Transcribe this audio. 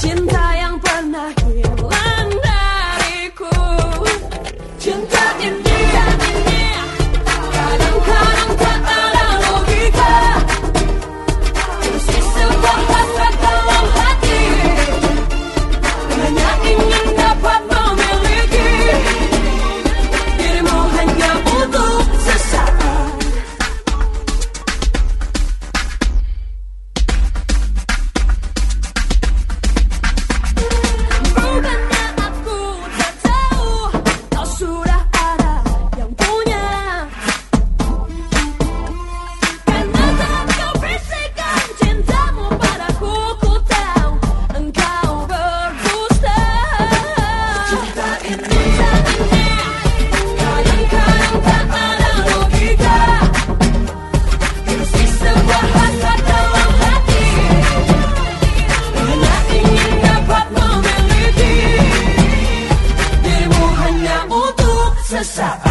Yang the side.